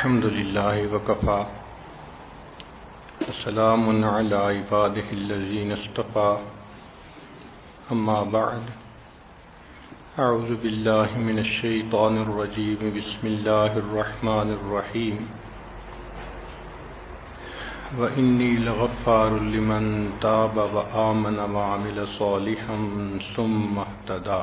الحمد لله وكفى. وسلام على عباده الذين اصطفى. أما بعد، أعوذ بالله من الشيطان الرجيم. بسم الله الرحمن الرحيم. وإني لغفار لمن تاب وآمن وعمل صالحا ثم اهتدى.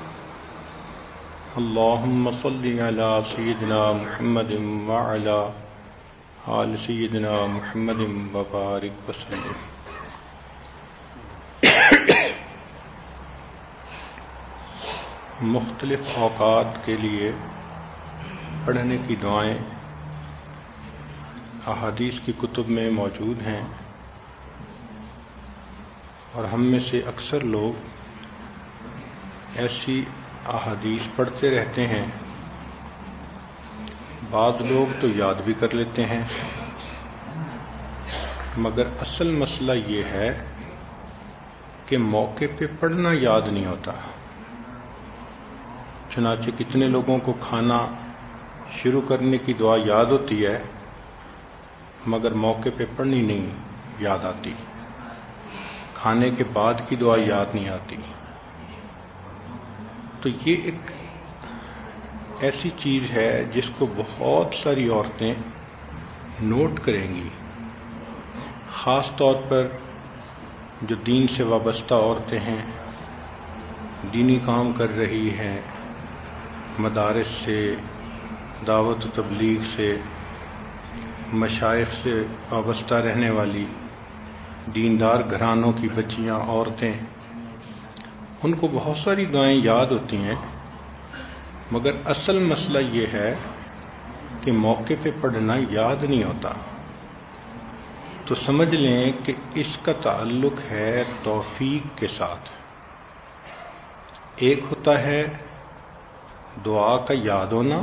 اللهم صل على سيدنا محمد وعلى آل سيدنا محمد وبارك وسلم. مختلف اوقات کے لیے پڑھنے کی دعائیں احادیث کی کتب میں موجود ہیں اور ہم میں سے اکثر لوگ ایسی احادیث پڑھتے رہتے ہیں۔ بعض لوگ تو یاد بھی کر لیتے ہیں۔ مگر اصل مسئلہ یہ ہے کہ موقع پہ پڑھنا یاد نہیں ہوتا۔ چنانچہ کتنے لوگوں کو کھانا شروع کرنے کی دعا یاد ہوتی ہے، مگر موقع پہ پڑھنی نہیں، یاد آتی۔ کھانے کے بعد کی دعا یاد نہیں آتی۔ تو یہ ایک ایسی چیز ہے جس کو بہت ساری عورتیں نوٹ کریں گی۔ خاص طور پر جو دین سے وابستہ عورتیں ہیں، دینی کام کر رہی ہیں، مدارس سے، دعوت و تبلیغ سے مشائق سے وابستہ رہنے والی دیندار گھرانوں کی بچیاں، عورتیں ان کو بہت ساری دعائیں یاد ہوتی ہیں، مگر اصل مسئلہ یہ ہے کہ موقع پہ پڑھنا یاد نہیں ہوتا۔ تو سمجھ لیں کہ اس کا تعلق ہے توفیق کے ساتھ۔ ایک ہوتا ہے دعا کا یاد ہونا،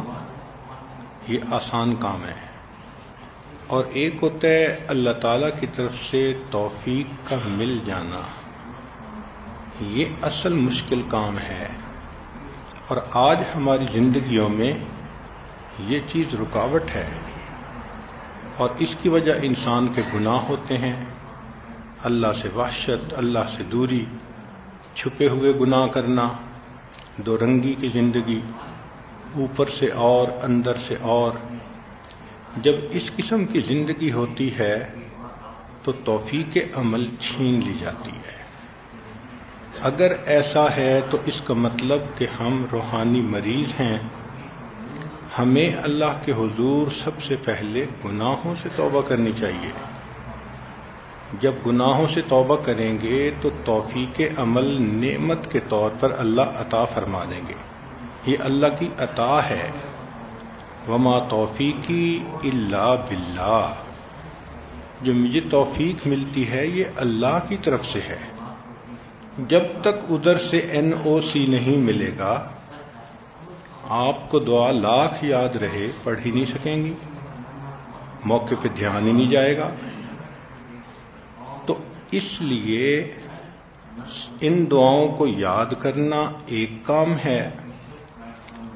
یہ آسان کام ہے۔ اور ایک ہوتا ہے اللہ تعالی کی طرف سے توفیق کا مل جانا۔ یہ اصل مشکل کام ہے۔ اور آج ہماری زندگیوں میں یہ چیز رکاوٹ ہے۔ اور اس کی وجہ انسان کے گناہ ہوتے ہیں۔ اللہ سے وحشت، اللہ سے دوری، چھپے ہوئے گناہ کرنا دو رنگی کی زندگی، اوپر سے اور، اندر سے اور۔ جب اس قسم کی زندگی ہوتی ہے تو توفیق عمل چھین لی جاتی ہے۔ اگر ایسا ہے تو اس کا مطلب کہ ہم روحانی مریض ہیں۔ ہمیں اللہ کے حضور سب سے پہلے گناہوں سے توبہ کرنی چاہیے۔ جب گناہوں سے توبہ کریں گے تو توفیق عمل نعمت کے طور پر اللہ عطا فرما دیں گے۔ یہ اللہ کی عطا ہے۔ وما توفیقی اللہ باللہ۔ جو مجھے توفیق ملتی ہے یہ اللہ کی طرف سے ہے۔ جب تک ادھر سے این او سی نہیں ملے گا، آپ کو دعا لاکھ یاد رہے پڑھ ہی نہیں سکیں گی، موقع پہ دھیان ہی نہیں جائے گا۔ تو اس لیے ان دعاؤں کو یاد کرنا ایک کام ہے،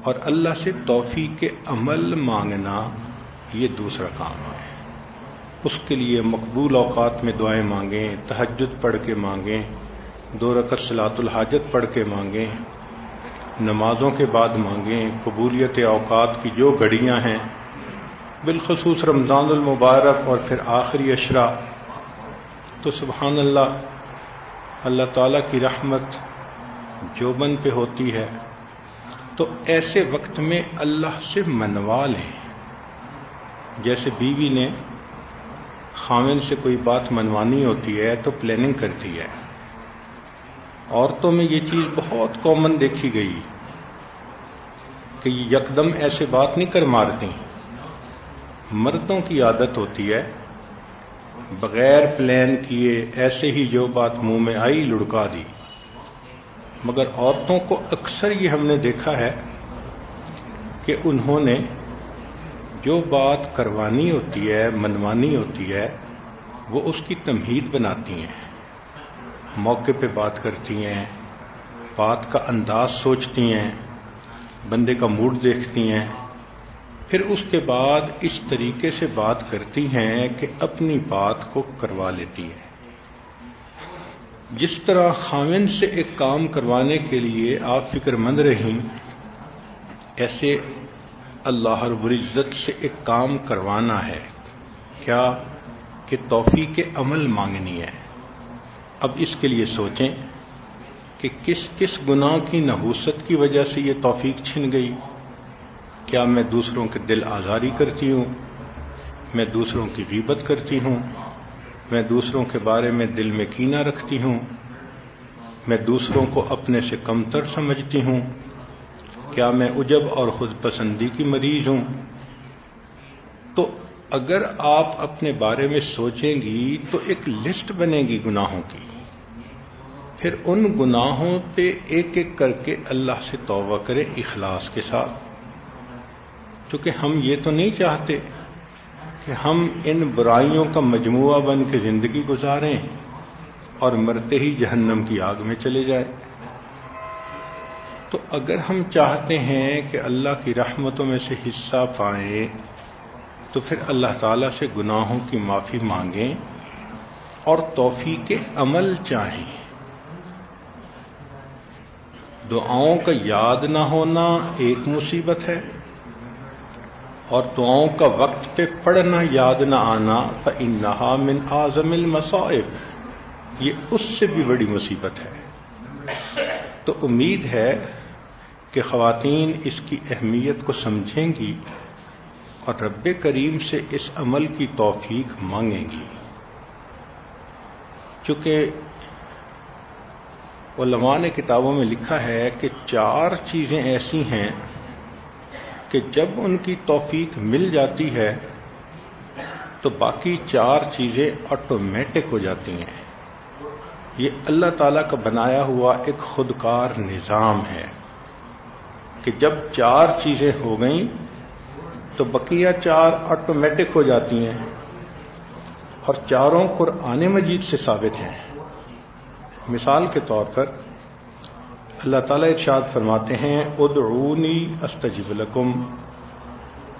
اور اللہ سے توفیق کے عمل مانگنا یہ دوسرا کام ہے۔ اس کے لیے مقبول اوقات میں دعائیں مانگیں، تہجد پڑھ کے مانگیں دو رکعت سلاط الحاجت پڑھ کے مانگیں، نمازوں کے بعد مانگیں، قبولیت اوقات کی جو گھڑیاں ہیں، بالخصوص رمضان المبارک اور پھر آخری اشرا تو سبحان اللہ اللہ تعالی کی رحمت جو بن پہ ہوتی ہے، تو ایسے وقت میں اللہ سے منوا لیں۔ جیسے بیوی نے خامن سے کوئی بات منوانی ہوتی ہے تو پلاننگ کرتی ہے۔ عورتوں میں یہ چیز بہت کامن دیکھی گئی کہ یہ یکدم ایسے بات نہیں کر مارتی۔ مردوں کی عادت ہوتی ہے، بغیر پلان کیے ایسے ہی جو بات منہ میں آئی لڑکا دی۔ مگر عورتوں کو اکثر یہ ہم نے دیکھا ہے کہ انہوں نے جو بات کروانی ہوتی ہے، منوانی ہوتی ہے، وہ اس کی تمہید بناتی ہیں۔ موقع پہ بات کرتی ہیں، بات کا انداز سوچتی ہیں، بندے کا موڈ دیکھتی ہیں۔ پھر اس کے بعد اس طریقے سے بات کرتی ہیں کہ اپنی بات کو کروا لیتی ہے جس طرح خامن سے ایک کام کروانے کے لیے آپ فکر مند رہیں، ایسے اللہ رب العزت سے ایک کام کروانا ہے۔ کیا؟ کہ توفیق عمل مانگنی ہے۔ اب اس کے لیے سوچیں کہ کس کس گناہ کی نحوست کی وجہ سے یہ توفیق چھن گئی۔ کیا میں دوسروں کے دل آزاری کرتی ہوں؟ میں دوسروں کی غیبت کرتی ہوں؟ میں دوسروں کے بارے میں دل میں کینہ رکھتی ہوں؟ میں دوسروں کو اپنے سے کمتر سمجھتی ہوں؟ کیا میں اجب اور خود پسندی کی مریض ہوں؟ تو اگر آپ اپنے بارے میں سوچیں گی تو ایک لسٹ بنے گی گناہوں کی۔ پھر ان گناہوں پہ ایک ایک کر کے اللہ سے توبہ کریں اخلاص کے ساتھ۔ کیونکہ ہم یہ تو نہیں چاہتے کہ ہم ان برائیوں کا مجموعہ بن کے زندگی گزاریں اور مرتے ہی جہنم کی آگ میں چلے جائے تو اگر ہم چاہتے ہیں کہ اللہ کی رحمتوں میں سے حصہ پائیں تو پھر اللہ تعالی سے گناہوں کی معافی مانگیں اور توفیق عمل چاہیں۔ دعاؤں کا یاد نہ ہونا ایک مصیبت ہے اور دعاؤں کا وقت پہ پڑھنا یاد نہ آنا فنحا من اعظم المصائب۔ یہ اس سے بھی بڑی مصیبت ہے۔ تو امید ہے کہ خواتین اس کی اہمیت کو سمجھیں گی۔ اور رب کریم سے اس عمل کی توفیق مانگیں گی۔ چونکہ علماء نے کتابوں میں لکھا ہے کہ چار چیزیں ایسی ہیں کہ جب ان کی توفیق مل جاتی ہے تو باقی چار چیزیں آٹومیٹک ہو جاتی ہیں۔ یہ اللہ تعالی کا بنایا ہوا ایک خودکار نظام ہے کہ جب چار چیزیں ہو گئیں تو بقیہ چار آٹومیٹک ہو جاتی ہیں اور چاروں قرآن مجید سے ثابت ہیں۔ مثال کے طور پر اللہ تعالیٰ ارشاد فرماتے ہیں، ادعونی استجب لکم۔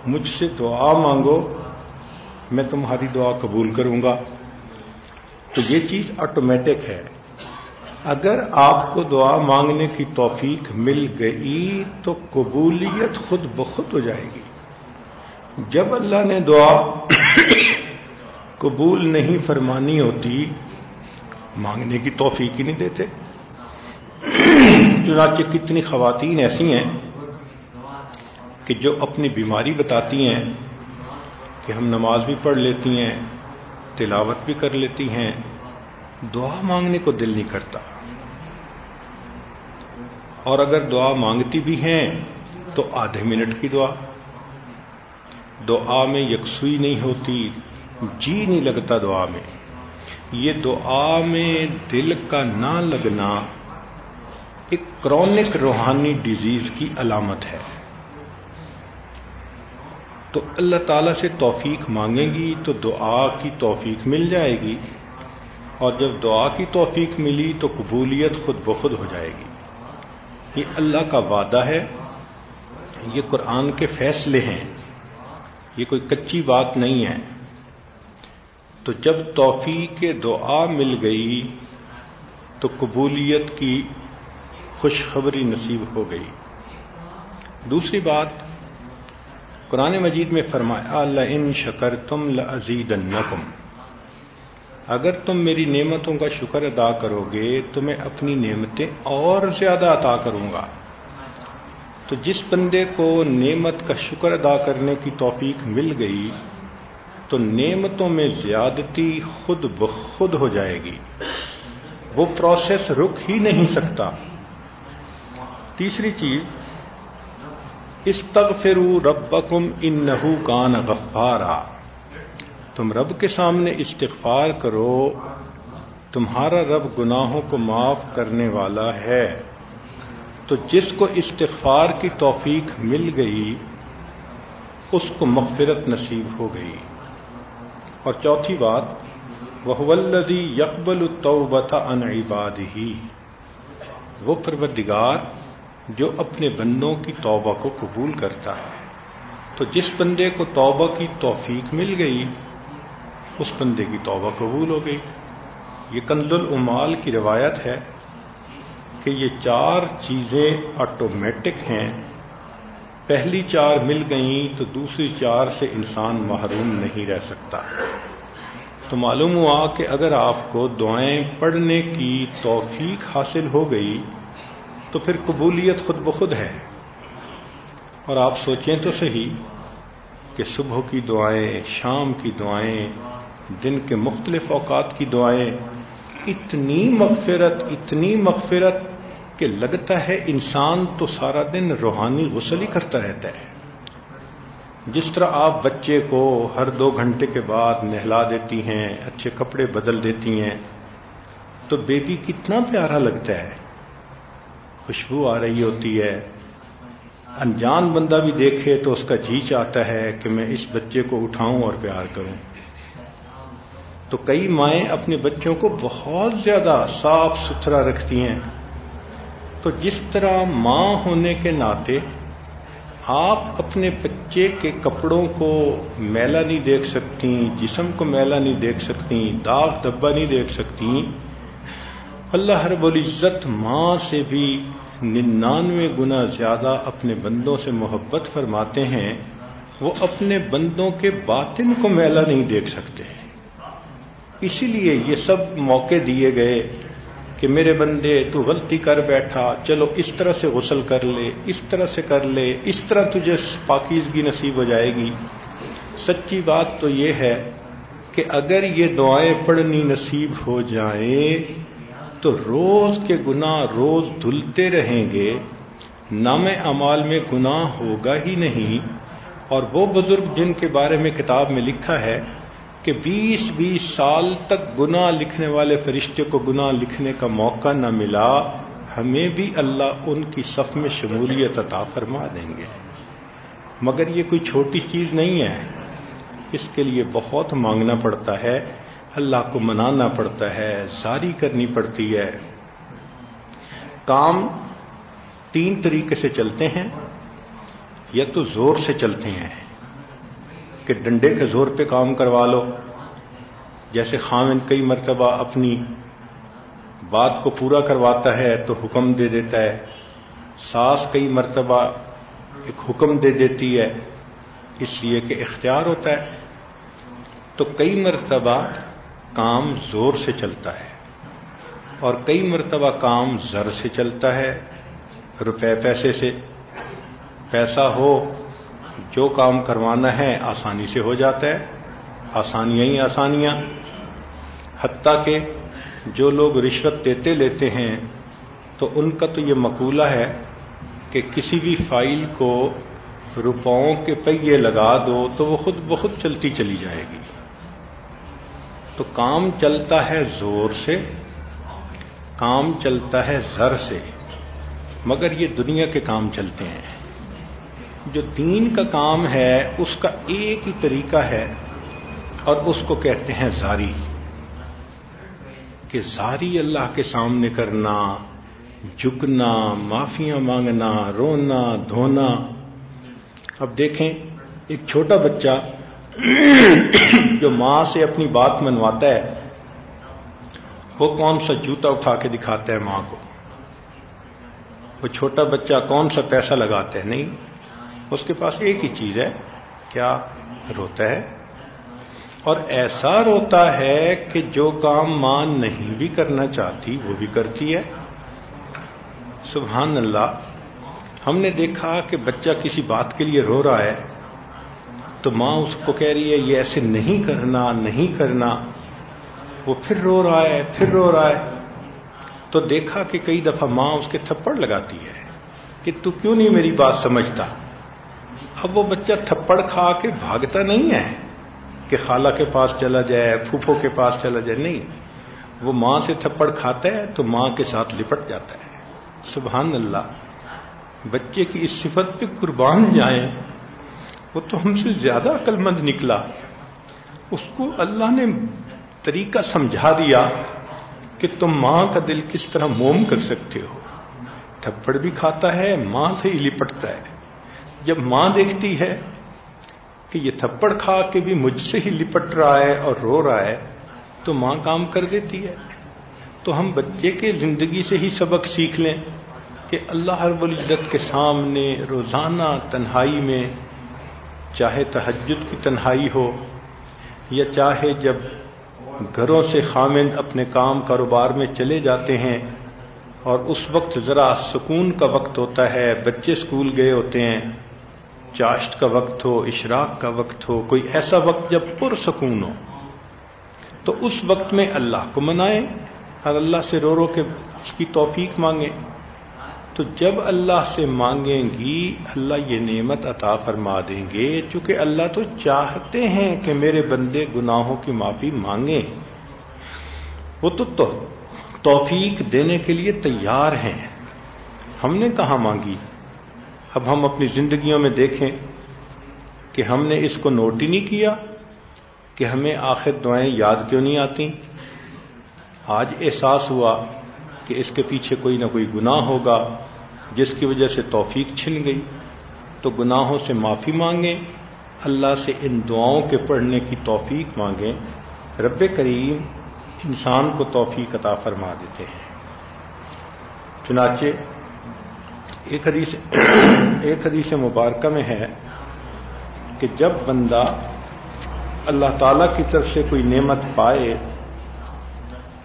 مجھ سے دعا مانگو، میں تمہاری دعا قبول کروں گا۔ تو یہ چیز آٹومیٹک ہے۔ اگر آپ کو دعا مانگنے کی توفیق مل گئی تو قبولیت خود بخود ہو جائے گی۔ جب اللہ نے دعا قبول نہیں فرمانی ہوتی، مانگنے کی توفیق ہی نہیں دیتے۔ چنانچہ کتنی خواتین ایسی ہیں کہ جو اپنی بیماری بتاتی ہیں کہ ہم نماز بھی پڑھ لیتی ہیں، تلاوت بھی کر لیتی ہیں، دعا مانگنے کو دل نہیں کرتا۔ اور اگر دعا مانگتی بھی ہیں تو آدھے منٹ کی دعا۔ دعا میں یکسوئی نہیں ہوتی جی نہیں لگتا دعا میں۔ یہ دعا میں دل کا نہ لگنا ایک کرونک روحانی ڈیزیز کی علامت ہے۔ تو اللہ تعالی سے توفیق مانگیں گی تو دعا کی توفیق مل جائے گی۔ اور جب دعا کی توفیق ملی تو قبولیت خود بخود ہو جائے گی۔ یہ اللہ کا وعدہ ہے۔ یہ قرآن کے فیصلے ہیں۔ یہ کوئی کچی بات نہیں ہے۔ تو جب توفیق دعا مل گئی، تو قبولیت کی خوشخبری نصیب ہو گئی۔ دوسری بات، قرآن مجید میں فرمایا اللہ ان شکر تم لزید اگر تم میری نعمتوں کا شکر ادا کرو گے، تو میں اپنی نعمتیں اور زیادہ عطا کروں گا۔ تو جس بندے کو نعمت کا شکر ادا کرنے کی توفیق مل گئی، تو نعمتوں میں زیادتی خود بخود ہو جائے گی۔ وہ پروسیس رک ہی نہیں سکتا۔ تیسری چیز، استغفروا ربکم انہو کان غفارا۔ تم رب کے سامنے استغفار کرو، تمہارا رب گناہوں کو معاف کرنے والا ہے۔ تو جس کو استغفار کی توفیق مل گئی، اس کو مغفرت نصیب ہو گئی۔ اور چوتھی بات وہ ولدی یکبل التوبت ان عباد ہی وہ پروردگار جو اپنے بندوں کی توبہ کو قبول کرتا ہے۔ تو جس بندے کو توبہ کی توفیق مل گئی، اس بندے کی توبہ قبول ہو گئی۔ یہ کند العمال کی روایت ہے۔ کہ یہ چار چیزیں آٹومیٹک ہیں۔ پہلی چار مل گئیں تو دوسری چار سے انسان محروم نہیں رہ سکتا۔ تو معلوم ہوا کہ اگر آپ کو دعائیں پڑھنے کی توفیق حاصل ہو گئی تو پھر قبولیت خود بخود ہے۔ اور آپ سوچیں تو صحیح کہ صبح کی دعائیں، شام کی دعائیں، دن کے مختلف اوقات کی دعائیں، اتنی مغفرت اتنی مغفرت کہ لگتا ہے انسان تو سارا دن روحانی غسل ہی کرتا رہتا ہے۔ جس طرح آپ بچے کو ہر دو گھنٹے کے بعد نہلا دیتی ہیں، اچھے کپڑے بدل دیتی ہیں، تو بیبی کتنا پیارا لگتا ہے۔ خوشبو آ رہی ہوتی ہے۔ انجان بندہ بھی دیکھے تو اس کا جی چاہتا ہے کہ میں اس بچے کو اٹھاؤں اور پیار کروں۔ تو کئی مائیں اپنے بچوں کو بہت زیادہ صاف ستھرا رکھتی ہیں۔ تو جس طرح ماں ہونے کے ناطے آپ اپنے بچے کے کپڑوں کو میلا نہیں دیکھ سکتی جسم کو میلا نہیں دیکھ سکتی داغ دبا نہیں دیکھ سکتی اللہ رب العزت ماں سے بھی ننانوے گنا زیادہ اپنے بندوں سے محبت فرماتے ہیں، وہ اپنے بندوں کے باطن کو میلا نہیں دیکھ سکتے۔ اسی لیے یہ سب موقع دیے گئے کہ میرے بندے تو غلطی کر بیٹھا، چلو اس طرح سے غسل کر لے، اس طرح سے کر لے، اس طرح تجھے پاکیزگی نصیب ہو جائے گی۔ سچی بات تو یہ ہے کہ اگر یہ دعائیں پڑھنی نصیب ہو جائیں تو روز کے گناہ روز دھلتے رہیں گے نام امال میں گناہ ہوگا ہی نہیں۔ اور وہ بزرگ جن کے بارے میں کتاب میں لکھا ہے کہ بیس بیس سال تک گناہ لکھنے والے فرشتے کو گناہ لکھنے کا موقع نہ ملا، ہمیں بھی اللہ ان کی صف میں شمولیت عطا فرما دیں گے۔ مگر یہ کوئی چھوٹی چیز نہیں ہے۔ اس کے لیے بہت مانگنا پڑتا ہے، اللہ کو منانا پڑتا ہے، زاری کرنی پڑتی ہے۔ کام تین طریقے سے چلتے ہیں، یا تو زور سے چلتے ہیں۔ کہ ڈنڈے کے زور پہ کام کروا لو۔ جیسے خامن کئی مرتبہ اپنی بات کو پورا کرواتا ہے تو حکم دے دیتا ہے۔ ساس کئی مرتبہ ایک حکم دے دیتی ہے، اس لیے کہ اختیار ہوتا ہے۔ تو کئی مرتبہ کام زور سے چلتا ہے اور کئی مرتبہ کام زر سے چلتا ہے۔ روپے پیسے سے، پیسہ ہو جو کام کروانا ہے آسانی سے ہو جاتا ہے۔ آسانیاں ہی آسانیاں۔ حتیٰ کہ جو لوگ رشوت دیتے لیتے ہیں، تو ان کا تو یہ مقولہ ہے کہ کسی بھی فائل کو روپاؤں کے پہیے لگا دو تو وہ خود بخود چلتی چلی جائے گی۔ تو کام چلتا ہے زور سے، کام چلتا ہے زر سے، مگر یہ دنیا کے کام چلتے ہیں۔ جو دین کا کام ہے، اس کا ایک ہی طریقہ ہے، اور اس کو کہتے ہیں زاری۔ کہ زاری اللہ کے سامنے کرنا، جھکنا، معافیاں مانگنا، رونا، دھونا۔ اب دیکھیں، ایک چھوٹا بچہ جو ماں سے اپنی بات منواتا ہے، وہ کون سا جوتا اٹھا کے دکھاتا ہے ماں کو؟ وہ چھوٹا بچہ کون سا پیسہ لگاتا ہے؟ نہیں اس کے پاس ایک ہی چیز ہے، کیا روتا ہے؟ اور ایسا روتا ہے کہ جو کام ماں نہیں بھی کرنا چاہتی، وہ بھی کرتی ہے۔ سبحان اللہ، ہم نے دیکھا کہ بچہ کسی بات کے لیے رو رہا ہے، تو ماں اس کو کہہ رہی ہے، یہ ایسے نہیں کرنا نہیں کرنا۔ وہ پھر رو رہا ہے، پھر رو رہا ہے۔ تو دیکھا کہ کئی دفعہ ماں اس کے تھپڑ لگاتی ہے کہ تو کیوں نہیں میری بات سمجھتا؟ اب وہ بچہ تھپڑ کھا کے بھاگتا نہیں ہے کہ خالہ کے پاس چلا جائے، پھوپھو کے پاس چلا جائے، نہیں۔ وہ ماں سے تھپڑ کھاتا ہے تو ماں کے ساتھ لپٹ جاتا ہے۔ سبحان اللہ۔ بچے کی اس صفت پہ قربان جائیں، وہ تو ہم سے زیادہ عقل مند نکلا۔ اس کو اللہ نے طریقہ سمجھا دیا کہ تم ماں کا دل کس طرح موم کر سکتے ہو۔ تھپڑ بھی کھاتا ہے، ماں سے ہی لپٹتا ہے۔ جب ماں دیکھتی ہے کہ یہ تھپڑ کھا کے بھی مجھ سے ہی لپٹ رہا ہے اور رو رہا ہے، تو ماں کام کر دیتی ہے۔ تو ہم بچے کے زندگی سے ہی سبق سیکھ لیں کہ اللہ ہر العزت کے سامنے روزانہ تنہائی میں، چاہے تحجد کی تنہائی ہو یا چاہے جب گھروں سے خامند اپنے کام کاروبار میں چلے جاتے ہیں اور اس وقت ذرا سکون کا وقت ہوتا ہے، بچے اسکول گئے ہوتے ہیں چاشت کا وقت ہو، اشراق کا وقت ہو، کوئی ایسا وقت جب پرسکون ہو، تو اس وقت میں اللہ کو منائیں۔ اور اللہ سے رو رو کے اس کی توفیق مانگیں، تو جب اللہ سے مانگیں گی، اللہ یہ نعمت عطا فرما دیں گے۔ چونکہ اللہ تو چاہتے ہیں کہ میرے بندے گناہوں کی معافی مانگیں۔ وہ تو توفیق دینے کے لیے تیار ہیں۔ ہم نے کہاں مانگی؟ اب ہم اپنی زندگیوں میں دیکھیں کہ ہم نے اس کو نوٹ ہی نہیں کیا کہ ہمیں آخر دعائیں یاد کیوں نہیں آتی آج احساس ہوا کہ اس کے پیچھے کوئی نہ کوئی گناہ ہوگا جس کی وجہ سے توفیق چھن گئی۔ تو گناہوں سے معافی مانگیں، اللہ سے ان دعاؤں کے پڑھنے کی توفیق مانگیں۔ رب کریم انسان کو توفیق عطا فرما دیتے ہیں۔ چنانچہ ایک حدیث ایک حدیث مبارکہ میں ہے کہ جب بندہ اللہ تعالی کی طرف سے کوئی نعمت پائے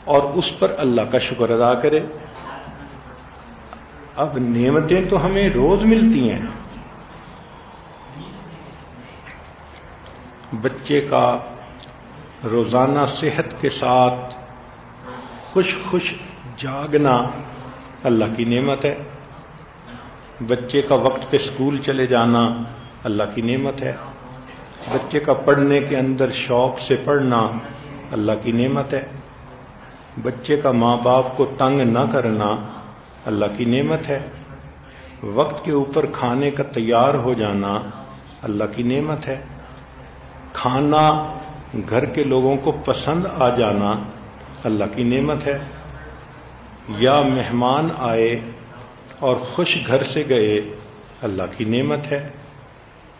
اور اس پر اللہ کا شکر ادا کرے، اب نعمتیں تو ہمیں روز ملتی ہیں۔ بچے کا روزانہ صحت کے ساتھ خوش خوش جاگنا اللہ کی نعمت ہے۔ بچے کا وقت پہ اسکول چلے جانا اللہ کی نعمت ہے۔ بچے کا پڑھنے کے اندر شوق سے پڑھنا اللہ کی نعمت ہے۔ بچے کا ماں باپ کو تنگ نہ کرنا اللہ کی نعمت ہے۔ وقت کے اوپر کھانے کا تیار ہو جانا اللہ کی نعمت ہے۔ کھانا گھر کے لوگوں کو پسند آ جانا اللہ کی نعمت ہے۔ یا مہمان آئے اور خوش گھر سے گئے، اللہ کی نعمت ہے۔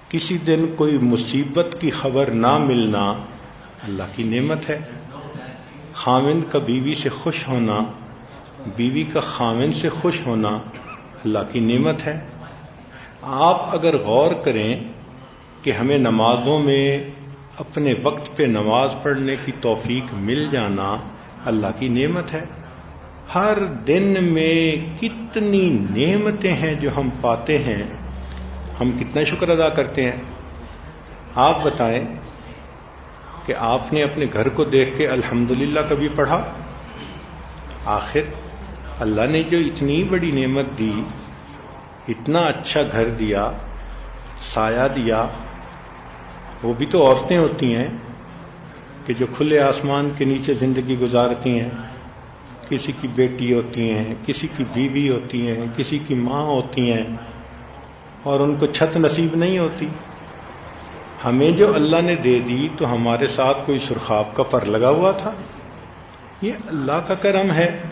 کسی دن کوئی مصیبت کی خبر نہ ملنا اللہ کی نعمت ہے۔ خامند کا بیوی سے خوش ہونا، بیوی کا خامند سے خوش ہونا اللہ کی نعمت ہے۔ آپ اگر غور کریں کہ ہمیں نمازوں میں اپنے وقت پہ نماز پڑھنے کی توفیق مل جانا اللہ کی نعمت ہے۔ ہر دن میں کتنی نعمتیں ہیں جو ہم پاتے ہیں، ہم کتنا شکر ادا کرتے ہیں۔ آپ بتائیں کہ آپ نے اپنے گھر کو دیکھ کے الحمد کبھی پڑھا؟ آخر اللہ نے جو اتنی بڑی نعمت دی، اتنا اچھا گھر دیا، سایہ دیا، وہ بھی تو عورتیں ہوتی ہیں کہ جو کھلے آسمان کے نیچے زندگی گزارتی ہیں۔ کسی کی بیٹی ہوتی ہیں، کسی کی بیوی ہوتی ہیں، کسی کی ماں ہوتی ہیں اور ان کو چھت نصیب نہیں ہوتی۔ ہمیں جو اللہ نے دے دی تو ہمارے ساتھ کوئی سرخاب کا پر لگا ہوا تھا۔ یہ اللہ کا کرم ہے۔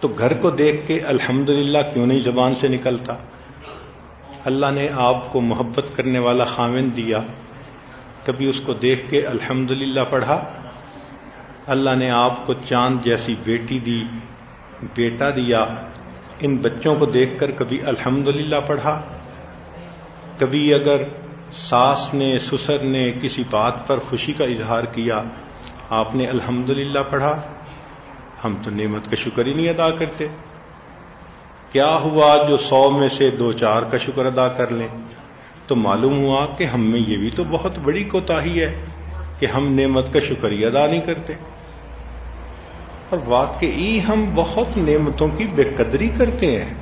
تو گھر کو دیکھ کے الحمد کیوں نہیں زبان سے نکلتا؟ اللہ نے آپ کو محبت کرنے والا خامن دیا۔ کبھی اس کو دیکھ کے الحمد پڑھا۔ اللہ نے آپ کو چاند جیسی بیٹی دی، بیٹا دیا۔ ان بچوں کو دیکھ کر کبھی الحمد پڑھا، کبھی اگر ساس نے، سسر نے کسی بات پر خوشی کا اظہار کیا، آپ نے الحمد پڑھا۔ ہم تو نعمت کا شکر ہی نہیں ادا کرتے۔ کیا ہوا جو سو میں سے دو چار کا شکر ادا کر لیں؟ تو معلوم ہوا کہ ہم میں یہ بھی تو بہت بڑی کوتاہی ہے۔ کہ ہم نعمت کا شکریہ ادا نہیں کرتے۔ اور واقعی ہم بہت نعمتوں کی بے قدری کرتے ہیں۔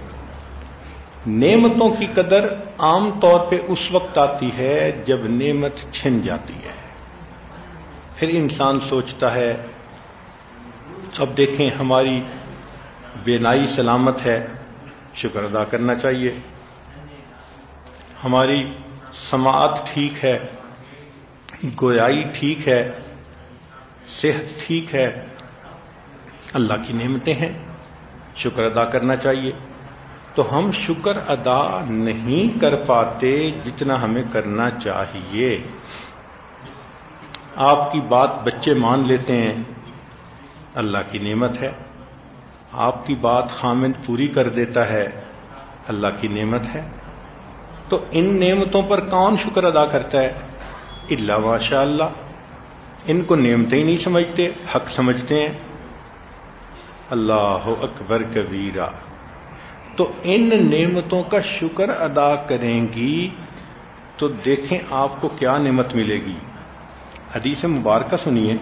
نعمتوں کی قدر عام طور پہ اس وقت آتی ہے جب نعمت چھن جاتی ہے۔ پھر انسان سوچتا ہے، اب دیکھیں ہماری بینائی سلامت ہے، شکر ادا کرنا چاہیے۔ ہماری سماعت ٹھیک ہے۔ گویائی ٹھیک ہے، صحت ٹھیک ہے، اللہ کی نعمتیں ہیں، شکر ادا کرنا چاہیے۔ تو ہم شکر ادا نہیں کر پاتے جتنا ہمیں کرنا چاہیے۔ آپ کی بات بچے مان لیتے ہیں، اللہ کی نعمت ہے۔ آپ کی بات خامد پوری کر دیتا ہے، اللہ کی نعمت ہے۔ تو ان نعمتوں پر کون شکر ادا کرتا ہے؟ اللہ ماشاء اللہ۔ ان کو نعمتیں ہی نہیں سمجھتے، حق سمجھتے ہیں۔ اللہ اکبر کبیرہ۔ تو ان نعمتوں کا شکر ادا کریں گی تو دیکھیں آپ کو کیا نعمت ملے گی۔ حدیث مبارکہ سنیے۔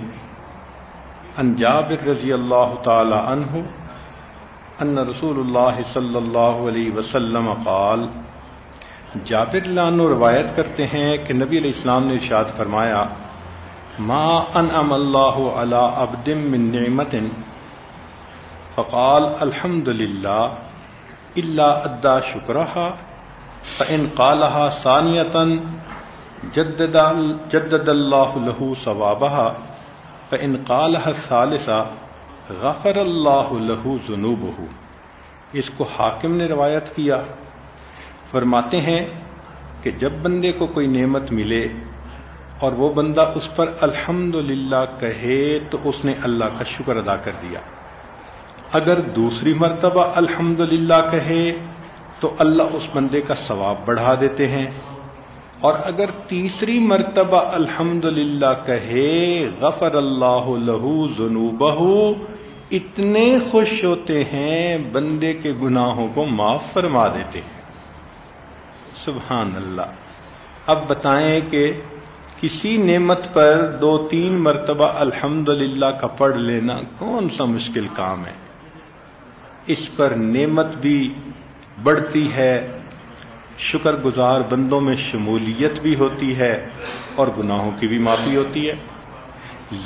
انجاب رضی اللہ تعالی عنہ، ان رسول اللہ صلی اللہ علیہ وسلم قال جابر لانو روایت کرتے ہیں کہ نبی علیہ السلام نے ارشاد فرمایا، ما انعم اللہ علی عبد من نعمت فقال الحمد للہ اللہ ادا شکرہ فان قالها ثانیتا جدد جدد اللہ له ثوابها فان قالها ثالثا غفر اللہ له ذنوبه اس کو حاکم نے روایت کیا۔ فرماتے ہیں کہ جب بندے کو کوئی نعمت ملے اور وہ بندہ اس پر الحمد کہے تو اس نے اللہ کا شکر ادا کر دیا۔ اگر دوسری مرتبہ الحمد کہے تو اللہ اس بندے کا ثواب بڑھا دیتے ہیں۔ اور اگر تیسری مرتبہ الحمد کہے غفر اللہ لہو ذنوبہ، اتنے خوش ہوتے ہیں بندے کے گناہوں کو معاف فرما دیتے ہیں۔ سبحان اللہ۔ اب بتائیں کہ کسی نعمت پر دو تین مرتبہ الحمد کا پڑھ لینا کون سا مشکل کام ہے؟ اس پر نعمت بھی بڑھتی ہے، شکر گزار بندوں میں شمولیت بھی ہوتی ہے اور گناہوں کی بھی معافی ہوتی ہے۔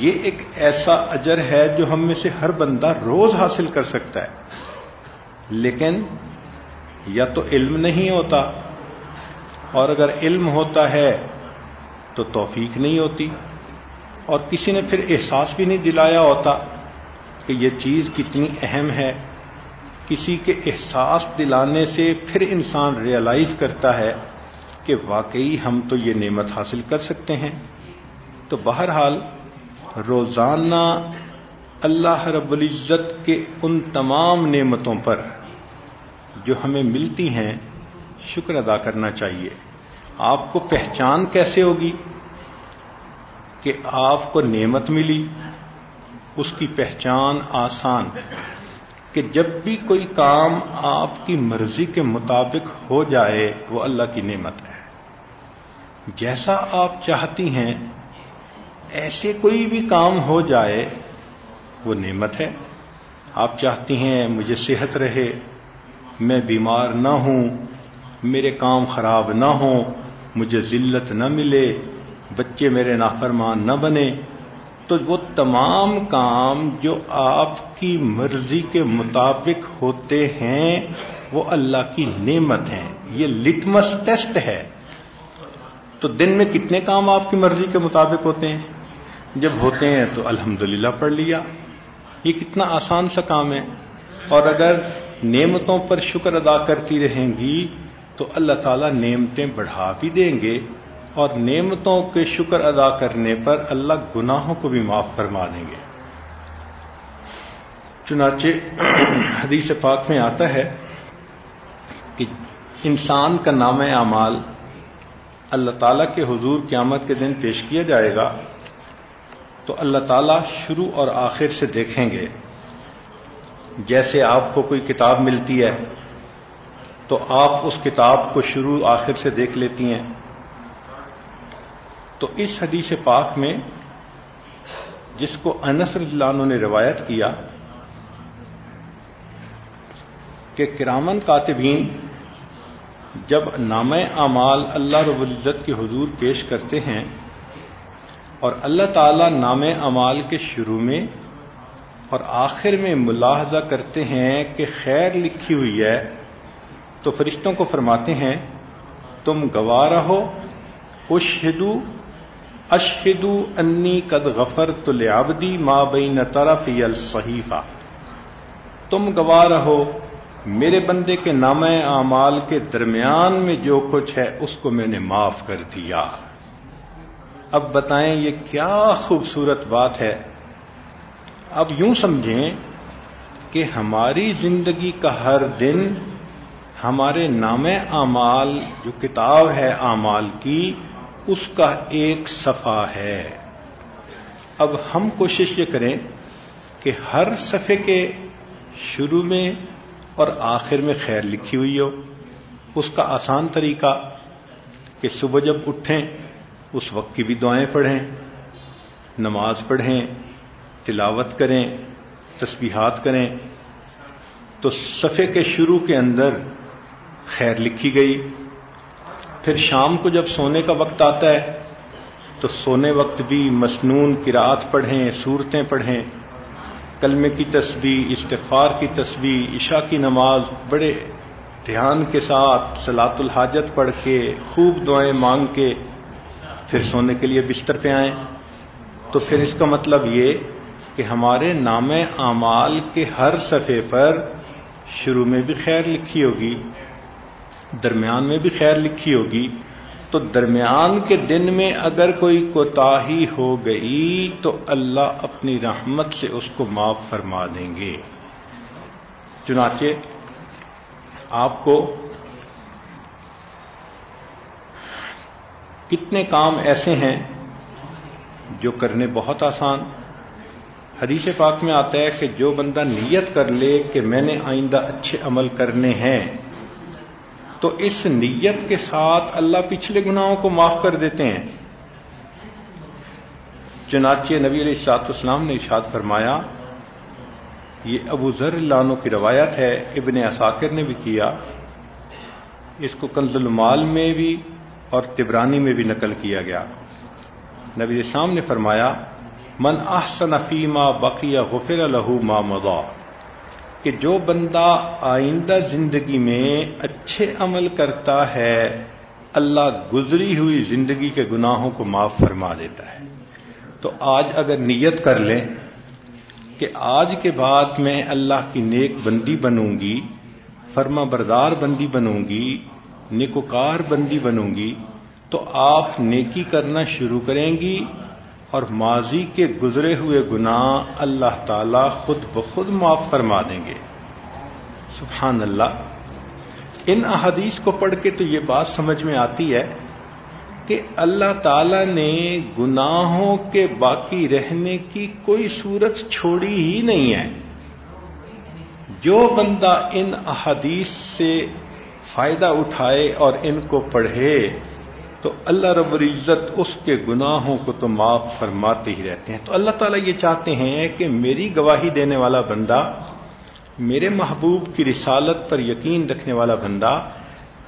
یہ ایک ایسا اجر ہے جو ہم میں سے ہر بندہ روز حاصل کر سکتا ہے، لیکن یا تو علم نہیں ہوتا اور اگر علم ہوتا ہے تو توفیق نہیں ہوتی اور کسی نے پھر احساس بھی نہیں دلایا ہوتا کہ یہ چیز کتنی اہم ہے۔ کسی کے احساس دلانے سے پھر انسان ریئلائز کرتا ہے کہ واقعی ہم تو یہ نعمت حاصل کر سکتے ہیں۔ تو بہرحال روزانہ اللہ رب العزت کے ان تمام نعمتوں پر جو ہمیں ملتی ہیں شکر ادا کرنا چاہیے۔ آپ کو پہچان کیسے ہوگی کہ آپ کو نعمت ملی؟ اس کی پہچان آسان۔ کہ جب بھی کوئی کام آپ کی مرضی کے مطابق ہو جائے، وہ اللہ کی نعمت ہے۔ جیسا آپ چاہتی ہیں، ایسے کوئی بھی کام ہو جائے، وہ نعمت ہے۔ آپ چاہتی ہیں، مجھے صحت رہے، میں بیمار نہ ہوں میرے کام خراب نہ ہوں، مجھے ذلت نہ ملے، بچے میرے نافرمان نہ بنے۔ تو وہ تمام کام جو آپ کی مرضی کے مطابق ہوتے ہیں، وہ اللہ کی نعمت ہیں۔ یہ لٹمس ٹیسٹ ہے۔ تو دن میں کتنے کام آپ کی مرضی کے مطابق ہوتے ہیں؟ جب ہوتے ہیں تو الحمدللہ پڑھ لیا۔ یہ کتنا آسان سا کام ہے۔ اور اگر نعمتوں پر شکر ادا کرتی رہیں گی تو اللہ تعالیٰ نعمتیں بڑھا بھی دیں گے اور نعمتوں کے شکر ادا کرنے پر اللہ گناہوں کو بھی معاف فرما دیں گے۔ چنانچہ حدیث پاک میں آتا ہے کہ انسان کا نام اعمال اللہ تعالیٰ کے حضور قیامت کے دن پیش کیا جائے گا تو اللہ تعالیٰ شروع اور آخر سے دیکھیں گے۔ جیسے آپ کو کوئی کتاب ملتی ہے تو آپ اس کتاب کو شروع آخر سے دیکھ لیتی ہیں۔ تو اس حدیث پاک میں جس کو انس رضی عنہ نے روایت کیا کہ کرامن کاتبین جب نام اعمال اللہ رب العزت کے حضور پیش کرتے ہیں اور اللہ تعالی نام اعمال کے شروع میں اور آخر میں ملاحظہ کرتے ہیں کہ خیر لکھی ہوئی ہے تو فرشتوں کو فرماتے ہیں، تم گواہ رہو، اشہدو اشہدو انی قد غفر تو لیابدی ماں بین طرف الصحیفہ۔ تم گواہ رہو، میرے بندے کے نام اعمال کے درمیان میں جو کچھ ہے، اس کو میں نے معاف کر دیا۔ اب بتائیں، یہ کیا خوبصورت بات ہے۔ اب یوں سمجھیں کہ ہماری زندگی کا ہر دن ہمارے نام اعمال، جو کتاب ہے اعمال کی، اس کا ایک صفحہ ہے۔ اب ہم کوشش یہ کریں کہ ہر صفحے کے شروع میں اور آخر میں خیر لکھی ہوئی ہو۔ اس کا آسان طریقہ کہ صبح جب اٹھیں، اس وقت کی بھی دعائیں پڑھیں، نماز پڑھیں، تلاوت کریں، تسبیحات کریں۔ تو صفحے کے شروع کے اندر خیر لکھی گئی۔ پھر شام کو جب سونے کا وقت آتا ہے، تو سونے وقت بھی مسنون کراط پڑھیں صورتیں پڑھیں۔ کلمے کی تسبیح، استغفار کی تسبیح، عشاء کی نماز، بڑے دھیان کے ساتھ سلاط الحاجت پڑھ کے، خوب دعائیں مانگ کے پھر سونے کے لیے بستر پہ آئیں۔ تو پھر اس کا مطلب یہ کہ ہمارے نام اعمال کے ہر صفحے پر شروع میں بھی خیر لکھی ہوگی۔ درمیان میں بھی خیر لکھی ہوگی، تو درمیان کے دن میں اگر کوئی کوتا ہو گئی، تو اللہ اپنی رحمت سے اس کو معاف فرما دیں گے۔ چنانچہ، آپ کو کتنے کام ایسے ہیں جو کرنے بہت آسان۔ حدیث پاک میں آتا ہے کہ جو بندہ نیت کر لے کہ میں نے آئندہ اچھے عمل کرنے ہیں تو اس نیت کے ساتھ اللہ پچھلے گناہوں کو معاف کر دیتے ہیں۔ چنانچہ نبی علیہ السلاط اسلام نے ارشاد فرمایا، یہ ابو ذر لانو کی روایت ہے، ابن اساکر نے بھی کیا۔ اس کو کنز المال میں بھی اور تبرانی میں بھی نقل کیا گیا۔ نبی السلام نے فرمایا، من احسن فیما بقیہ غفر لہو ما مضا کہ جو بندہ آئندہ زندگی میں اچھے عمل کرتا ہے، اللہ گزری ہوئی زندگی کے گناہوں کو معاف فرما دیتا ہے۔ تو آج اگر نیت کر لیں کہ آج کے بعد میں اللہ کی نیک بندی بنوں گی، فرما بردار بندی بنوں گی نکوکار بندی بنوں گی، تو آپ نیکی کرنا شروع کریں گی۔ اور ماضی کے گزرے ہوئے گناہ اللہ تعالی خود بخود معاف فرما دیں گے۔ سبحان اللہ۔ ان احادیث کو پڑھ کے تو یہ بات سمجھ میں آتی ہے کہ اللہ تعالی نے گناہوں کے باقی رہنے کی کوئی صورت چھوڑی ہی نہیں ہے۔ جو بندہ ان احادیث سے فائدہ اٹھائے اور ان کو پڑھے تو اللہ رب العزت اس کے گناہوں کو تو معاف فرماتے ہی رہتے ہیں۔ تو اللہ تعالیٰ یہ چاہتے ہیں کہ میری گواہی دینے والا بندہ، میرے محبوب کی رسالت پر یقین رکھنے والا بندہ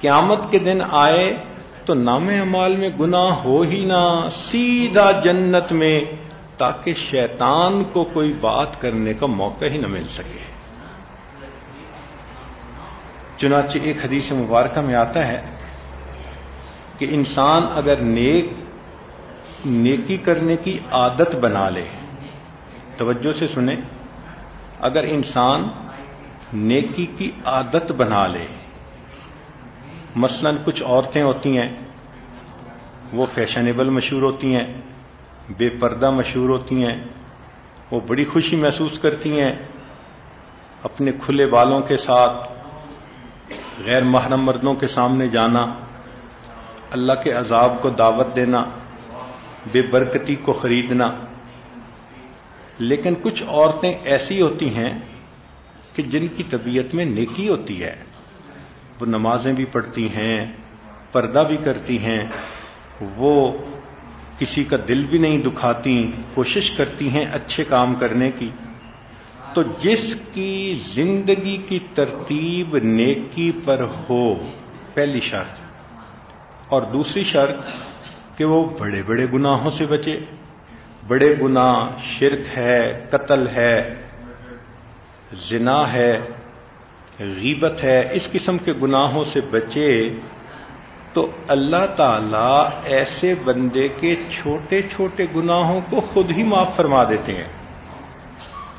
قیامت کے دن آئے تو نام امال میں گناہ ہو ہی نہ، سیدھا جنت میں، تاکہ شیطان کو کوئی بات کرنے کا موقع ہی نہ مل سکے۔ چنانچہ ایک حدیث مبارکہ میں آتا ہے کہ انسان اگر نیک، نیکی کرنے کی عادت بنا لے۔ توجہ سے سنیں۔ اگر انسان نیکی کی عادت بنا لے، مثلا کچھ عورتیں ہوتی ہیں، وہ فیشنیبل مشہور ہوتی ہیں، بے پردہ مشہور ہوتی ہیں، وہ بڑی خوشی محسوس کرتی ہیں، اپنے کھلے بالوں کے ساتھ، غیر محرم مردوں کے سامنے جانا اللہ کے عذاب کو دعوت دینا، بے برکتی کو خریدنا۔ لیکن کچھ عورتیں ایسی ہوتی ہیں کہ جن کی طبیعت میں نیکی ہوتی ہے۔ وہ نمازیں بھی پڑھتی ہیں، پردہ بھی کرتی ہیں۔ وہ کسی کا دل بھی نہیں دکھاتی، کوشش کرتی ہیں اچھے کام کرنے کی۔ تو جس کی زندگی کی ترتیب نیکی پر ہو، پہلی شرط۔ اور دوسری شرط کہ وہ بڑے بڑے گناہوں سے بچے۔ بڑے گناہ شرک ہے، قتل ہے، زنا ہے، غیبت ہے، اس قسم کے گناہوں سے بچے۔ تو اللہ تعالی ایسے بندے کے چھوٹے چھوٹے گناہوں کو خود ہی معاف فرما دیتے ہیں۔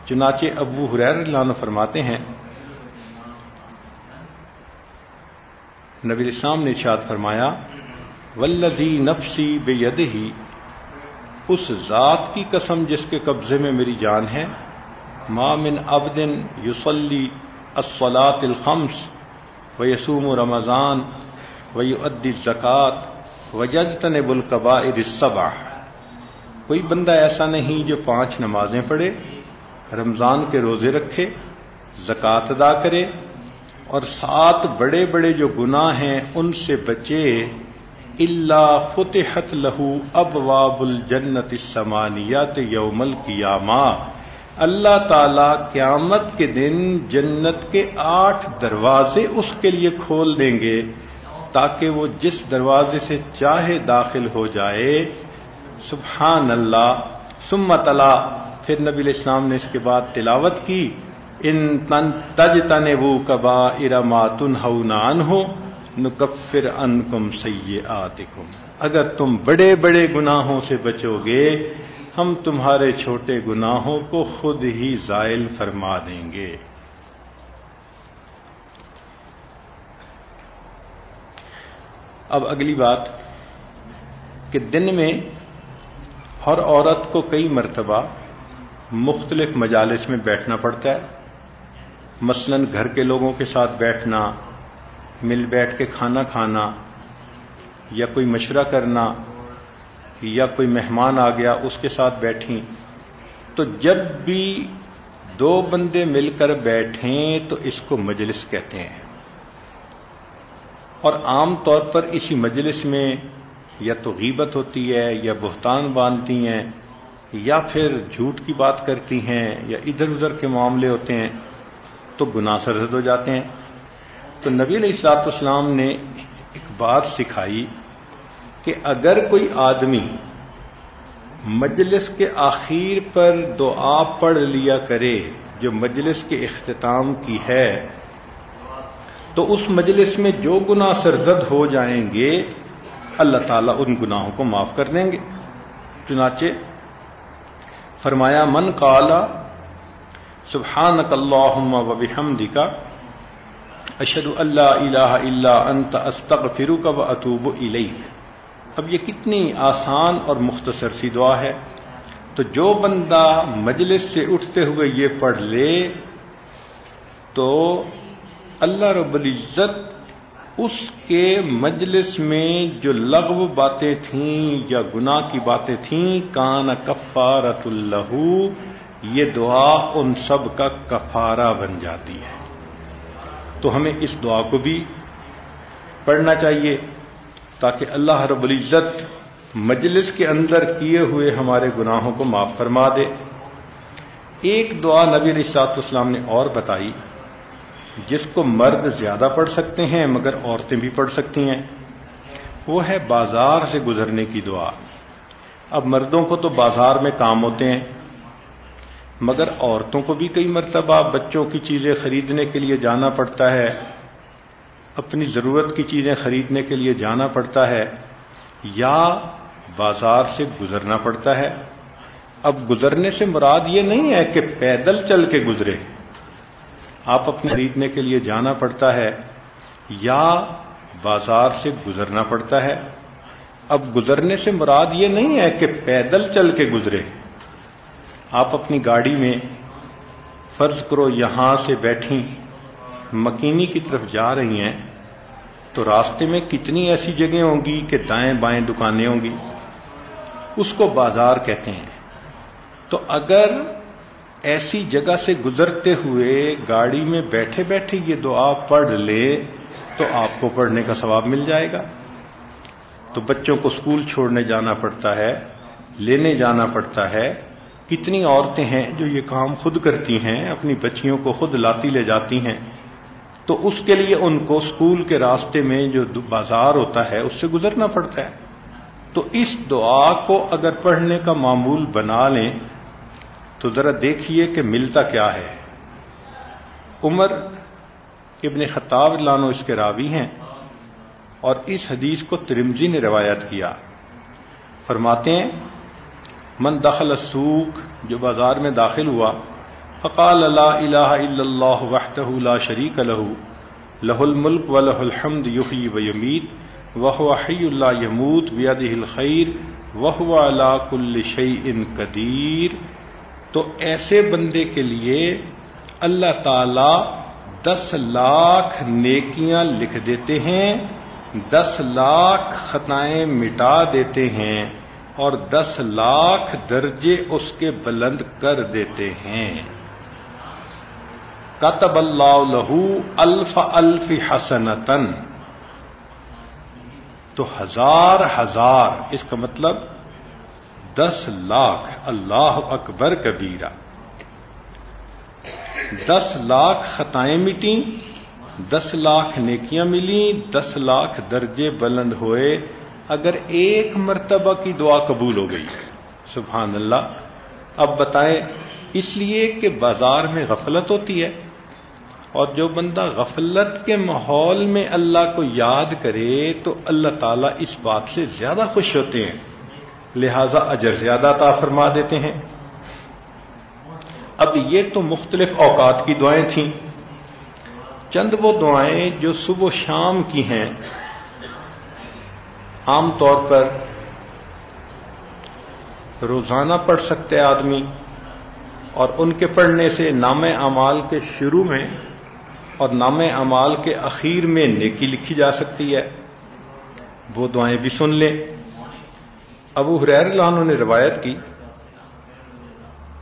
چنانچہ ابو حریر اللہ فرماتے ہیں نبی اسلام نے ارشاد فرمایا ولدی نفسی بے ید ہی اس ذات کی قسم جس کے قبضے میں میری جان ہے مامن ابدن یوسلی اسلاط الخمس و یسوم و رمضان و ادی زکوٰۃ و جج تنب القبا ارصبا کوئی بندہ ایسا نہیں جو پانچ نمازیں پڑھے، رمضان کے روزے رکھے زکوٰۃ ادا کرے اور سات بڑے بڑے جو گناہ ہیں ان سے بچے اللہ فتحت لہو اب واب الجنت سمانیات یوم القیامہ۔ اللہ تعالی قیامت کے دن جنت کے آٹھ دروازے اس کے لیے کھول دیں گے تاکہ وہ جس دروازے سے چاہے داخل ہو جائے۔ سبحان اللہ۔ سمت اللہ پھر نبی الاسلام نے اس کے بعد تلاوت کی۔ ان تن تج تن وہ کبا ارما تن نان ہو نکفر ان کم سی اگر تم بڑے بڑے گناہوں سے بچو گے، ہم تمہارے چھوٹے گناہوں کو خود ہی زائل فرما دیں گے۔ اب اگلی بات کہ دن میں ہر عورت کو کئی مرتبہ مختلف مجالس میں بیٹھنا پڑتا ہے۔ مثلا گھر کے لوگوں کے ساتھ بیٹھنا، مل بیٹھ کے کھانا کھانا، یا کوئی مشورہ کرنا، یا کوئی مہمان آ گیا، اس کے ساتھ بیٹھیں۔ تو جب بھی دو بندے مل کر بیٹھیں تو اس کو مجلس کہتے ہیں۔ اور عام طور پر اسی مجلس میں یا تو غیبت ہوتی ہے، یا بہتان باندھتی ہیں، یا پھر جھوٹ کی بات کرتی ہیں، یا ادھر ادھر کے معاملے ہوتے ہیں۔ تو گناہ سرزد ہو جاتے ہیں۔ تو نبی علیہ السلاط اسلام نے ایک بات سکھائی کہ اگر کوئی آدمی مجلس کے آخر پر دعا پڑھ لیا کرے، جو مجلس کے اختتام کی ہے، تو اس مجلس میں جو گناہ سرزد ہو جائیں گے، اللہ تعالیٰ ان گناہوں کو معاف کر دیں گے۔ چنانچہ فرمایا، من کالا سبحان اللہم و بحمدی کا اشد اللہ الہ اللہ انت استغ فروق و اطوب الیک۔ اب یہ کتنی آسان اور مختصر سی دعا ہے۔ تو جو بندہ مجلس سے اٹھتے ہوئے یہ پڑھ لے، تو اللہ رب العزت اس کے مجلس میں جو لغو باتیں تھیں یا گناہ کی باتیں تھیں، کان کفارت اللہ یہ دعا ان سب کا کفارہ بن جاتی ہے۔ تو ہمیں اس دعا کو بھی پڑھنا چاہیے تاکہ اللہ رب العزت مجلس کے اندر کیے ہوئے ہمارے گناہوں کو معاف فرما دے۔ ایک دعا نبی علیہ اسلام نے اور بتائی، جس کو مرد زیادہ پڑھ سکتے ہیں مگر عورتیں بھی پڑھ سکتی ہیں۔ وہ ہے بازار سے گزرنے کی دعا۔ اب مردوں کو تو بازار میں کام ہوتے ہیں۔ مگر عورتوں کو بھی کئی مرتبہ بچوں کی چیزیں خریدنے کے لیے جانا پڑتا ہے۔ اپنی ضرورت کی چیزیں خریدنے کے لیے جانا پڑتا ہے یا بازار سے گزرنا پڑتا ہے۔ اب گزرنے سے مراد یہ نہیں ہے کہ پیدل چل کے گزرے۔ آپ اپنے خریدنے کے لیے جانا پڑتا ہے یا بازار سے گزرنا پڑتا ہے۔ اب گزرنے سے مراد یہ نہیں ہے کہ پیدل چل کے گزرے۔ آپ اپنی گاڑی میں فرض کرو یہاں سے بیٹھی مکینی کی طرف جا رہی ہیں، تو راستے میں کتنی ایسی جگہیں ہوں گی کہ دائیں بائیں دکانیں ہوں گی؟ اس کو بازار کہتے ہیں۔ تو اگر ایسی جگہ سے گزرتے ہوئے گاڑی میں بیٹھے بیٹھے یہ دعا پڑھ لے، تو آپ کو پڑھنے کا ثواب مل جائے گا۔ تو بچوں کو اسکول چھوڑنے جانا پڑتا ہے، لینے جانا پڑتا ہے کتنی عورتیں ہیں جو یہ کام خود کرتی ہیں، اپنی بچیوں کو خود لاتی لے جاتی ہیں۔ تو اس کے لیے ان کو اسکول کے راستے میں جو بازار ہوتا ہے، اس سے گزرنا پڑتا ہے۔ تو اس دعا کو اگر پڑھنے کا معمول بنا لیں، تو ذرا دیکھیے کہ ملتا کیا ہے۔ عمر ابن خطاب لانو اس کے راوی ہیں اور اس حدیث کو ترمزی نے روایت کیا۔ فرماتے ہیں من دخل السوق، جو بازار میں داخل ہوا، فقال لا الہ الا اللہ وحدہ لا شریک له لہ الملک و لہ الحمد یحیی و یمیت وهو حی اللہ یموت بیدہ الخیر وهو علا کل شیء قدیر۔ تو ایسے بندے کے لیے اللہ تعالی دس لاکھ نیکیاں لکھ دیتے ہیں، دس لاکھ خطائیں مٹا دیتے ہیں۔ اور دس لاکھ درجے اس کے بلند کر دیتے ہیں۔ کتب اللہ لہو الف الف حسنتن تو ہزار ہزار، اس کا مطلب دس لاکھ، اللہ اکبر کبیرہ۔ دس لاکھ خطائیں مٹی دس لاکھ نیکیاں ملی دس لاکھ درجے بلند ہوئے۔ اگر ایک مرتبہ کی دعا قبول ہو گئی، سبحان اللہ، اب بتائیں، اس لیے کہ بازار میں غفلت ہوتی ہے اور جو بندہ غفلت کے ماحول میں اللہ کو یاد کرے تو اللہ تعالیٰ اس بات سے زیادہ خوش ہوتے ہیں۔ لہذا اجر زیادہ تا فرما دیتے ہیں۔ اب یہ تو مختلف اوقات کی دعائیں تھیں۔ چند وہ دعائیں جو صبح و شام کی ہیں۔ عام طور پر روزانہ پڑھ سکتے آدمی اور ان کے پڑھنے سے نام اعمال کے شروع میں اور نام اعمال کے اخیر میں نیکی لکھی جا سکتی ہے۔ وہ دعائیں بھی سن لیں۔ ابو حریر اللہ نے روایت کی۔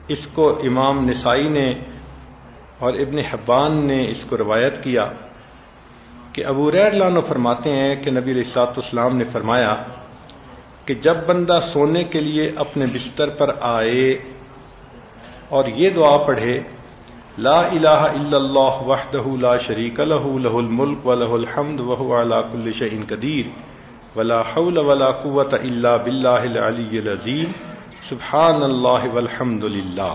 اس کو امام نسائی نے اور ابن حبان نے اس کو روایت کیا۔ کہ ابو ریئر لانو فرماتے ہیں کہ نبی رساط اسلام نے فرمایا کہ جب بندہ سونے کے لیے اپنے بستر پر آئے اور یہ دعا پڑھے، لا الہ الا اللہ وحدہ لا شریک له له الملک وله الحمد وهو على كل شيء قدیر، ولا حول ولا قوت الا باللہ العلی العظیم، سبحان اللہ والحمد للہ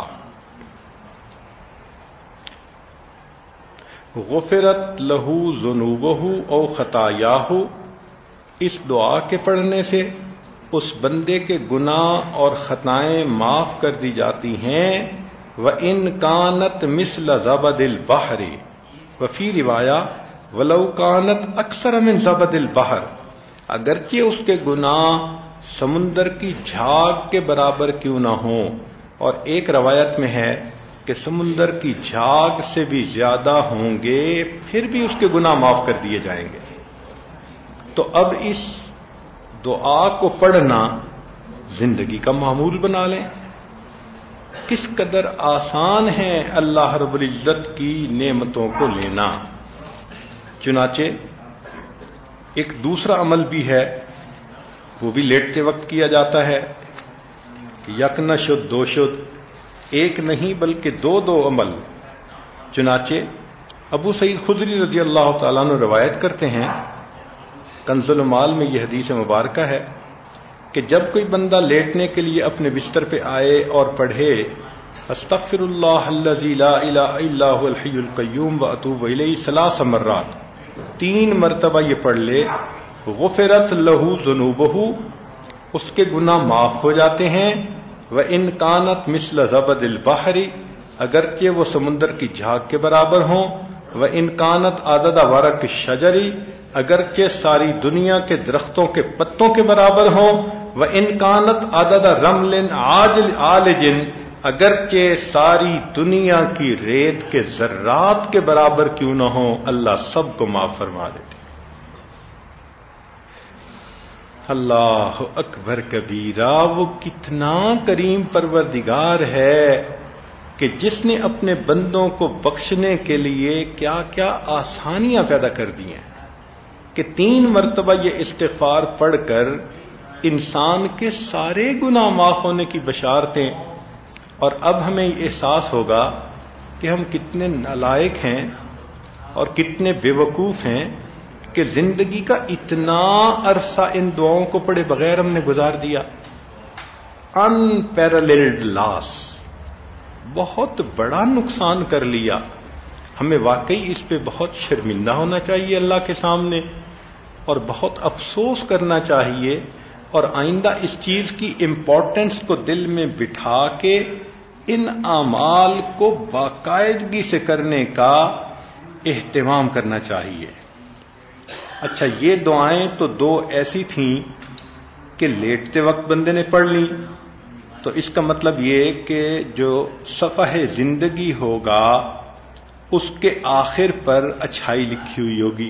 غفرت لہو ذنوبہ او خطایا اس دعا کے پڑھنے سے اس بندے کے گناہ اور خطائیں معاف کر دی جاتی ہیں۔ وہ ان کانت مسل زبد البحر۔ وفی روایا ولو کانت اکثر امن زبد البحر۔ اگرچہ اس کے گناہ سمندر کی جھاگ کے برابر کیوں نہ ہوں۔ اور ایک روایت میں ہے کہ سمندر کی جھاگ سے بھی زیادہ ہوں گے، پھر بھی اس کے گناہ معاف کر دیے جائیں گے۔ تو اب اس دعا کو پڑھنا زندگی کا معمول بنا لیں۔ کس قدر آسان ہے اللہ رب العزت کی نعمتوں کو لینا۔ چنانچہ ایک دوسرا عمل بھی ہے، وہ بھی لیٹتے وقت کیا جاتا ہے یک نہ شد دو ایک نہیں بلکہ دو دو عمل۔ چنانچہ ابو سعید خدری رضی اللہ تعالیٰ نے روایت کرتے ہیں، کنز المال میں یہ حدیث مبارکہ ہے کہ جب کوئی بندہ لیٹنے کے لیے اپنے بستر پہ آئے اور پڑھے استغفر اللہ لا الہ الا هو الحی القیوم و اطوب الیہ ثلاث مرات۔ تین مرتبہ یہ پڑھ لے، غفرت لہو ذنوبہ اس کے گناہ معاف ہو جاتے ہیں وہ انکانت مسل زبد البحری اگرچہ وہ سمندر کی جھاگ کے برابر ہوں وہ انکانت عدد ورق شجری اگرچہ ساری دنیا کے درختوں کے پتوں کے برابر ہوں وہ انکانت عدد رمل آج جن اگرچہ ساری دنیا کی ریت کے ذرات کے برابر کیوں نہ ہو اللہ سب کو معاف فرما دیتے اللہ اکبر کبیرہ، وہ کتنا کریم پروردگار ہے کہ جس نے اپنے بندوں کو بخشنے کے لیے کیا کیا آسانیاں پیدا کر دی ہیں کہ تین مرتبہ یہ استغفار پڑھ کر انسان کے سارے گناہ معاف ہونے کی بشارتیں، اور اب ہمیں یہ احساس ہوگا کہ ہم کتنے نالائق ہیں اور کتنے بے وقوف ہیں کہ زندگی کا اتنا عرصہ ان دعاؤں کو پڑے بغیر ہم نے گزار دیا۔ ان پیرالڈ لاس بہت بڑا نقصان کر لیا۔ ہمیں واقعی اس پہ بہت شرمندہ ہونا چاہیے اللہ کے سامنے اور بہت افسوس کرنا چاہیے اور آئندہ اس چیز کی امپورٹنس کو دل میں بٹھا کے ان اعمال کو باقاعدگی سے کرنے کا اہتمام کرنا چاہیے۔ اچھا یہ دعائیں تو دو ایسی تھیں کہ لیٹتے وقت بندے نے پڑھ لی۔ تو اس کا مطلب یہ کہ جو صفح زندگی ہوگا، اس کے آخر پر اچھائی لکھی ہوئی ہوگی۔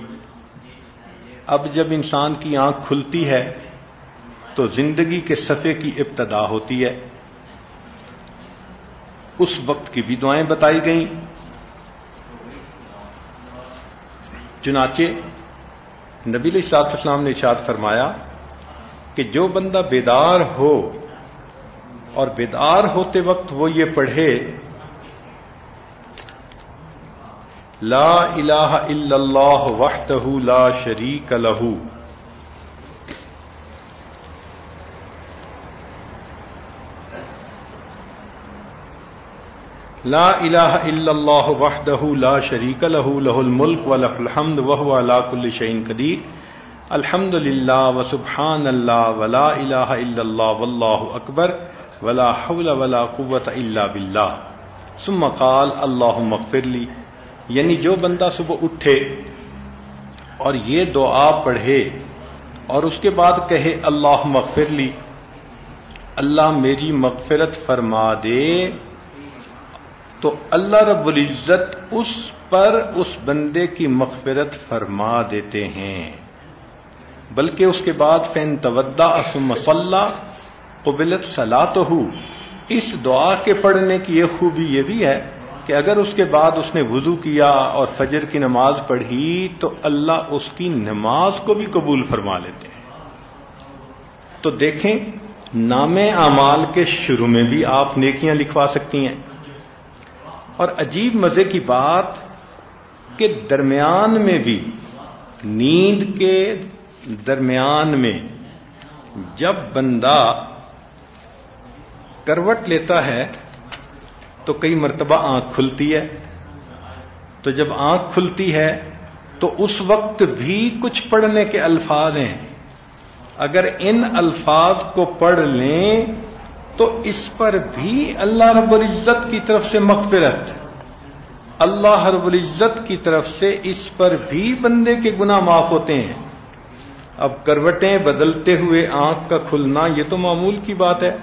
اب جب انسان کی آنکھ کھلتی ہے، تو زندگی کے صفحے کی ابتدا ہوتی ہے۔ اس وقت کی بھی دعائیں بتائی گئیں۔ چنانچہ نبی علیہ اسلام نے اشاد فرمایا کہ جو بندہ بیدار ہو اور بیدار ہوتے وقت وہ یہ پڑھے، لا الہ الا اللہ وحدہ لا شریک لہو لا الہ الا اللہ وحدہ لا شریک له له الملک وله الحمد وهو على كل شيء قدیر. الحمد للہ و سبحان اللہ ولا الہ الا اللہ واللہ اکبر ولا حول ولا قوت الا باللہ. ثم قال اللهم اغفر لی یعنی جو بندہ صبح اٹھے اور یہ دعا پڑھے اور اس کے بعد کہے اللہ مغفر لی، اللہ میری مغفرت فرما دے۔ تو اللہ رب العزت اس پر اس بندے کی مغفرت فرما دیتے ہیں۔ بلکہ اس کے بعد فین تودا اسم صلاح قبلت صلاح تو اس دعا کے پڑھنے کی یہ خوبی یہ بھی ہے کہ اگر اس کے بعد اس نے وضو کیا اور فجر کی نماز پڑھی تو اللہ اس کی نماز کو بھی قبول فرما لیتے ہیں۔ تو دیکھیں، نام اعمال کے شروع میں بھی آپ نیکیاں لکھوا سکتی ہیں۔ اور عجیب مزے کی بات کہ درمیان میں بھی، نیند کے درمیان میں جب بندہ کروٹ لیتا ہے تو کئی مرتبہ آنکھ کھلتی ہے۔ تو جب آنکھ کھلتی ہے تو اس وقت بھی کچھ پڑھنے کے الفاظ ہیں۔ اگر ان الفاظ کو پڑھ لیں تو اس پر بھی اللہ رب العزت کی طرف سے مغفرت، اللہ رب العزت کی طرف سے اس پر بھی بندے کے گناہ معاف ہوتے ہیں۔ اب کروٹیں بدلتے ہوئے آنکھ کا کھلنا یہ تو معمول کی بات ہے۔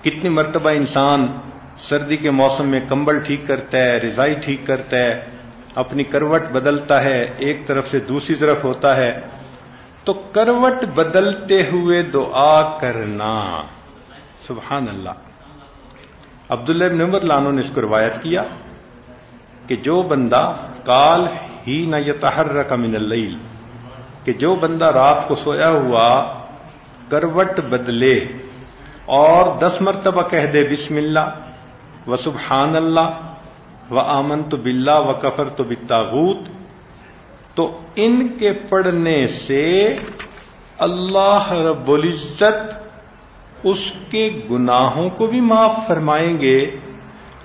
کتنی مرتبہ انسان سردی کے موسم میں کمبل ٹھیک کرتا ہے، رضائی ٹھیک کرتا ہے، اپنی کروٹ بدلتا ہے، ایک طرف سے دوسری طرف ہوتا ہے۔ تو کروٹ بدلتے ہوئے دعا کرنا۔ سبحان اللہ۔ عبداللہ ابن عمر لانو نے اس کو روایت کیا کہ جو بندہ کال ہی نہ یتحر کا من اللیل، کہ جو بندہ رات کو سویا ہوا کروٹ بدلے اور دس مرتبہ کہہ دے بسم اللہ و سبحان اللہ و آمن تو بلّہ و کفر تو بتاغوت تو ان کے پڑھنے سے اللہ رب العزت اس کے گناہوں کو بھی معاف فرمائیں گے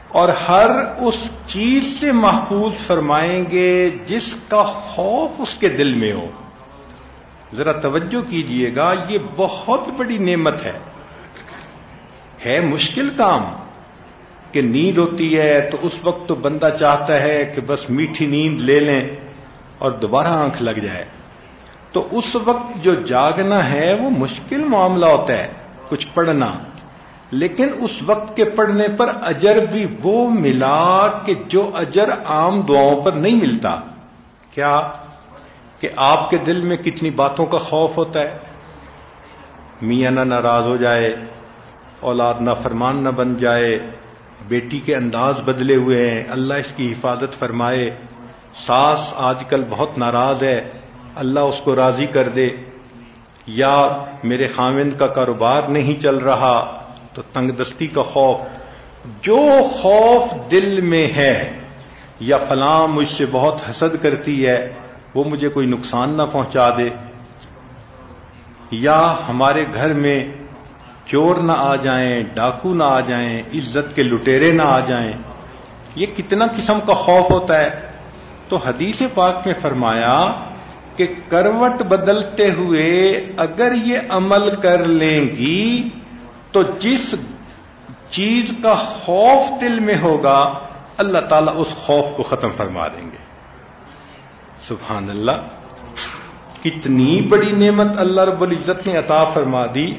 اور ہر اس چیز سے محفوظ فرمائیں گے جس کا خوف اس کے دل میں ہو۔ ذرا توجہ کیجیے گا، یہ بہت بڑی نعمت ہے۔ ہے مشکل کام کہ نیند ہوتی ہے تو اس وقت تو بندہ چاہتا ہے کہ بس میٹھی نیند لے لیں۔ اور دوبارہ آنکھ لگ جائے۔ تو اس وقت جو جاگنا ہے وہ مشکل معاملہ ہوتا ہے، کچھ پڑھنا۔ لیکن اس وقت کے پڑھنے پر اجر بھی وہ ملا کہ جو اجر عام دعاؤں پر نہیں ملتا۔ کیا؟ کہ آپ کے دل میں کتنی باتوں کا خوف ہوتا ہے۔ میاں نہ ناراض ہو جائے، اولاد نہ فرمان نہ بن جائے، بیٹی کے انداز بدلے ہوئے ہیں، اللہ اس کی حفاظت فرمائے۔ ساس آج کل بہت ناراض ہے۔ اللہ اس کو راضی کر دے۔ یا میرے خامند کا کاروبار نہیں چل رہا، تو تنگ دستی کا خوف۔ جو خوف دل میں ہے یا فلاں مجھ سے بہت حسد کرتی ہے، وہ مجھے کوئی نقصان نہ پہنچا دے۔ یا ہمارے گھر میں چور نہ آ جائیں، ڈاکو نہ آ جائیں، عزت کے لٹیرے نہ آ جائیں۔ یہ کتنا قسم کا خوف ہوتا ہے۔ تو حدیث پاک میں فرمایا کہ کروٹ بدلتے ہوئے اگر یہ عمل کر لیں گی تو جس چیز کا خوف دل میں ہوگا، اللہ تعالیٰ اس خوف کو ختم فرما دیں گے۔ سبحان اللہ، کتنی بڑی نعمت اللہ رب العزت نے عطا فرما دی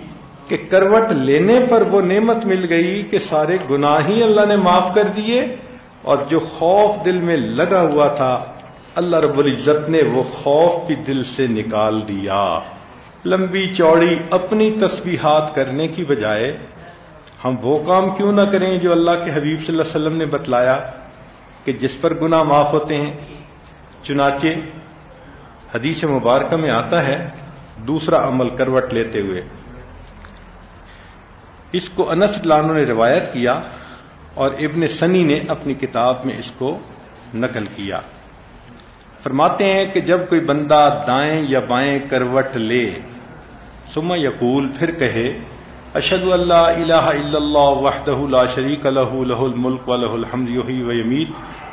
کہ کروٹ لینے پر وہ نعمت مل گئی کہ سارے گناہ ہی اللہ نے معاف کر دیے اور جو خوف دل میں لگا ہوا تھا، اللہ رب العزت نے وہ خوف بھی دل سے نکال دیا۔ لمبی چوڑی اپنی تسبیحات کرنے کی بجائے ہم وہ کام کیوں نہ کریں جو اللہ کے حبیب صلی اللہ علیہ وسلم نے بتلایا کہ جس پر گناہ معاف ہوتے ہیں۔ چنانچہ حدیث مبارکہ میں آتا ہے دوسرا عمل کروٹ لیتے ہوئے۔ اس کو انس لانو نے روایت کیا اور ابن سنی نے اپنی کتاب میں اس کو نقل کیا۔ فرماتے ہیں کہ جب کوئی بندہ دائیں یا بائیں کروٹ لے سما یقول، پھر کہے اشد اللہ الہ الا اللہ وحدہ لا شریک له له الملک وله الحمد یحیی و یمیت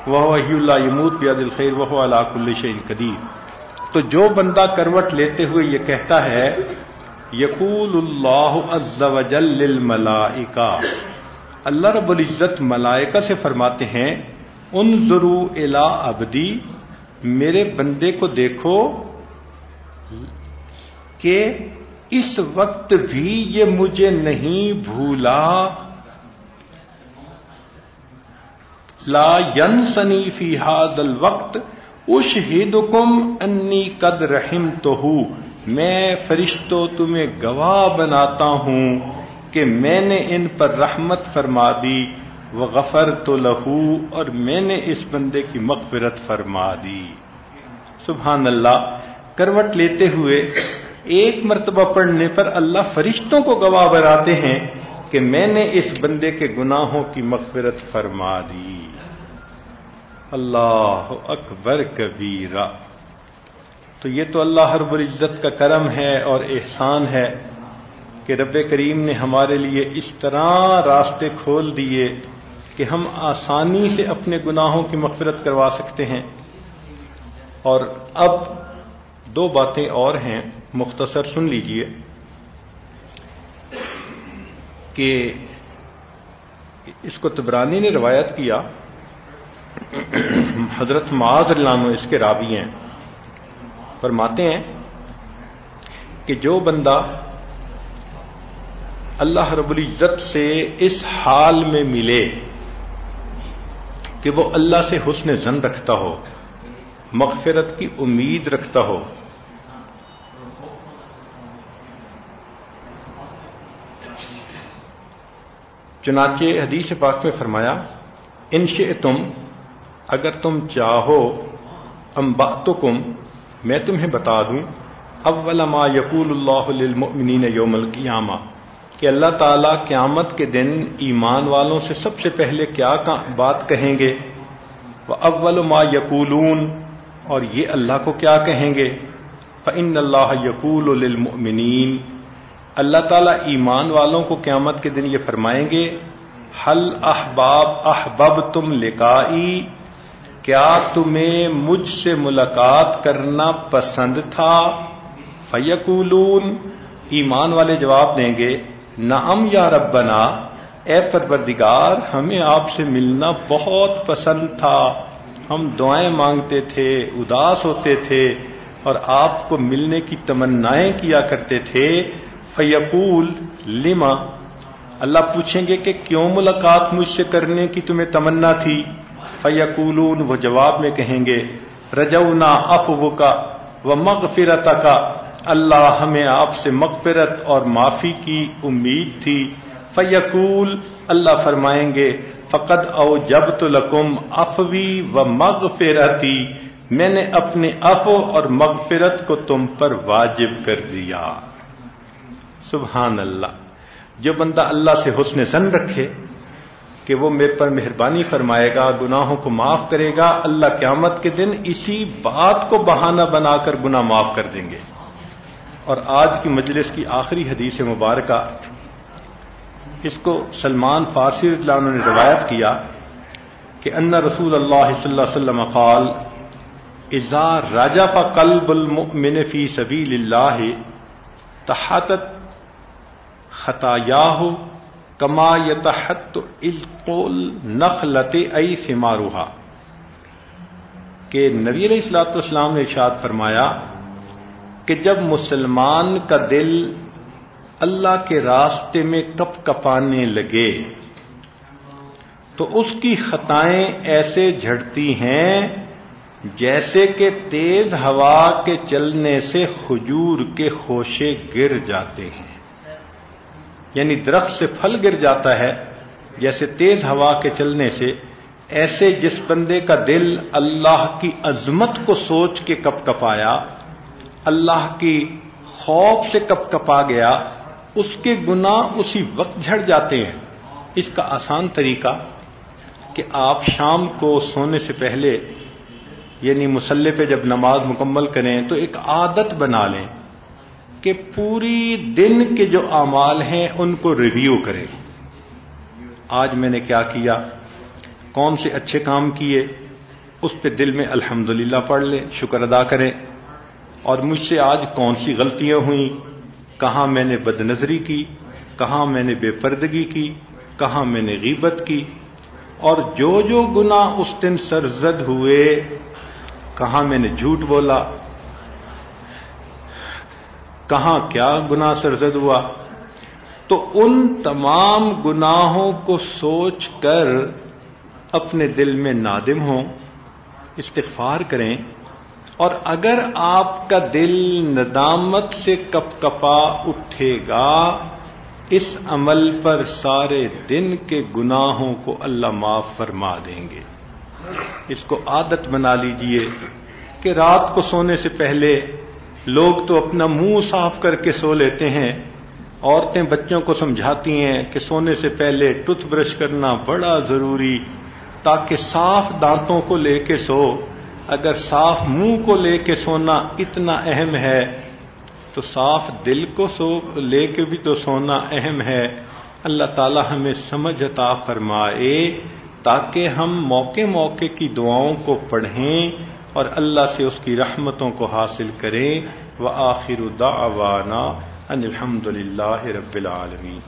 وهو حی لا یموت بیاد الخیر وهو علی کل شیء قدیر۔ تو جو بندہ کروٹ لیتے ہوئے یہ کہتا ہے، یقول اللہ عز وجل للملائکہ۔ اللہ رب العزت ملائکہ سے فرماتے ہیں ان ضرو الا ابدی میرے بندے کو دیکھو کہ اس وقت بھی یہ مجھے نہیں بھولا۔ لا ین سنی فی حاض الوقت، اشہدکم انی قد رحم تو میں فرشتوں تمہیں گواہ بناتا ہوں۔ کہ میں نے ان پر رحمت فرما دی وہ غفر تو لہو، اور میں نے اس بندے کی مغفرت فرما دی۔ سبحان اللہ، کروٹ لیتے ہوئے ایک مرتبہ پڑھنے پر اللہ فرشتوں کو گواہ بناتے ہیں کہ میں نے اس بندے کے گناہوں کی مغفرت فرما دی۔ اللہ اکبر کبیرہ۔ تو یہ تو اللہ ہر العزت کا کرم ہے اور احسان ہے۔ کہ رب کریم نے ہمارے لیے اس طرح راستے کھول دیے کہ ہم آسانی سے اپنے گناہوں کی مغفرت کروا سکتے ہیں۔ اور اب دو باتیں اور ہیں، مختصر سن لیجیے کہ اس کو تبرانی نے روایت کیا۔ حضرت معاذ اللہ اس کے رابی ہیں۔ فرماتے ہیں کہ جو بندہ اللہ رب العزت سے اس حال میں ملے کہ وہ اللہ سے حسن زن رکھتا ہو، مغفرت کی امید رکھتا ہو۔ چنانچہ حدیث پاک میں فرمایا، ان تم اگر تم چاہو امباتکم میں تمہیں بتا دوں، اول ما یقول اللہ للمؤمنین یوم القیامہ۔ کہ اللہ تعالیٰ قیامت کے دن ایمان والوں سے سب سے پہلے کیا بات کہیں گے؟ وہ اول ما یقولون اور یہ اللہ کو کیا کہیں گے؟ فن اللہ یقول للمؤمنین اللہ تعالیٰ ایمان والوں کو قیامت کے دن یہ فرمائیں گے حل احباب احباب تم لکائی کیا تمہیں مجھ سے ملاقات کرنا پسند تھا؟ فیقولون ایمان والے جواب دیں گے نعم یا ربنا، اے پروردگار، ہمیں آپ سے ملنا بہت پسند تھا۔ ہم دعائیں مانگتے تھے، اداس ہوتے تھے اور آپ کو ملنے کی تمنائیں کیا کرتے تھے۔ فیقول، لما؟ اللہ پوچھیں گے کہ کیوں ملاقات مجھ سے کرنے کی تمہیں تمنا تھی؟ فیقولون، وہ جواب میں کہیں گے، رجونا افو کا و مغفرت کا اللہ ہمیں آپ سے مغفرت اور معافی کی امید تھی۔ فیقول اللہ فرمائیں گے، فقد او جب تو لکم افوی و مغفرتی میں نے اپنے افو اور مغفرت کو تم پر واجب کر دیا۔ سبحان اللہ۔ جو بندہ اللہ سے حسن سن رکھے کہ وہ میرے پر مہربانی فرمائے گا، گناہوں کو معاف کرے گا، اللہ قیامت کے دن اسی بات کو بہانہ بنا کر گناہ معاف کر دیں گے۔ اور آج کی مجلس کی آخری حدیث مبارکہ، اس کو سلمان فارسی رضی اللہ عنہ نے روایت کیا کہ ان رسول اللہ صلی اللہ علیہ وسلم قال، اذا رجف قلب المؤمن فی سبیل اللہ، تحتت خطایاہ کما یتحت القول نخلت ای سماروہا کہ نبی علیہ السلاۃ والسلام نے ارشاد فرمایا کہ جب مسلمان کا دل اللہ کے راستے میں کپ کپانے لگے تو اس کی خطائیں ایسے جھڑتی ہیں جیسے کہ تیز ہوا کے چلنے سے خجور کے خوشے گر جاتے ہیں۔ یعنی درخت سے پھل گر جاتا ہے جیسے تیز ہوا کے چلنے سے، ایسے جس بندے کا دل اللہ کی عظمت کو سوچ کے کپ کپایا اللہ کی خوف سے کپ کپا گیا، اس کے گناہ اسی وقت جھڑ جاتے ہیں۔ اس کا آسان طریقہ کہ آپ شام کو سونے سے پہلے یعنی مسلح پہ جب نماز مکمل کریں تو ایک عادت بنا لیں کہ پوری دن کے جو اعمال ہیں ان کو ریویو کریں۔ آج میں نے کیا کیا؟ کون سے اچھے کام کیے؟ اس پہ دل میں الحمد پڑھ لیں، شکر ادا کریں۔ اور مجھ سے آج کون سی غلطیاں ہوئیں؟ کہاں میں نے بد نظری کی؟ کہاں میں نے بے پردگی کی؟ کہاں میں نے غیبت کی؟ اور جو جو گناہ اس دن سرزد ہوئے، کہاں میں نے جھوٹ بولا؟ کہاں کیا گنا سرزد ہوا؟ تو ان تمام گناہوں کو سوچ کر اپنے دل میں نادم ہوں۔ استغفار کریں۔ اور اگر آپ کا دل ندامت سے کپ کپا اٹھے گا، اس عمل پر سارے دن کے گناہوں کو اللہ معاف فرما دیں گے۔ اس کو عادت بنا لیجیے کہ رات کو سونے سے پہلے لوگ تو اپنا منہ صاف کر کے سو لیتے ہیں۔ عورتیں بچوں کو سمجھاتی ہیں کہ سونے سے پہلے ٹوتھ برش کرنا بڑا ضروری، تاکہ صاف دانتوں کو لے کے سو۔ اگر صاف منہ کو لے کے سونا اتنا اہم ہے، تو صاف دل کو سو، لے کے بھی تو سونا اہم ہے۔ اللہ تعالی ہمیں سمجھ عطا فرمائے تاکہ ہم موقع موقع کی دعاؤں کو پڑھیں اور اللہ سے اس کی رحمتوں کو حاصل کریں۔ وہ آخر دعوانا ان الحمد للہ رب العالمین۔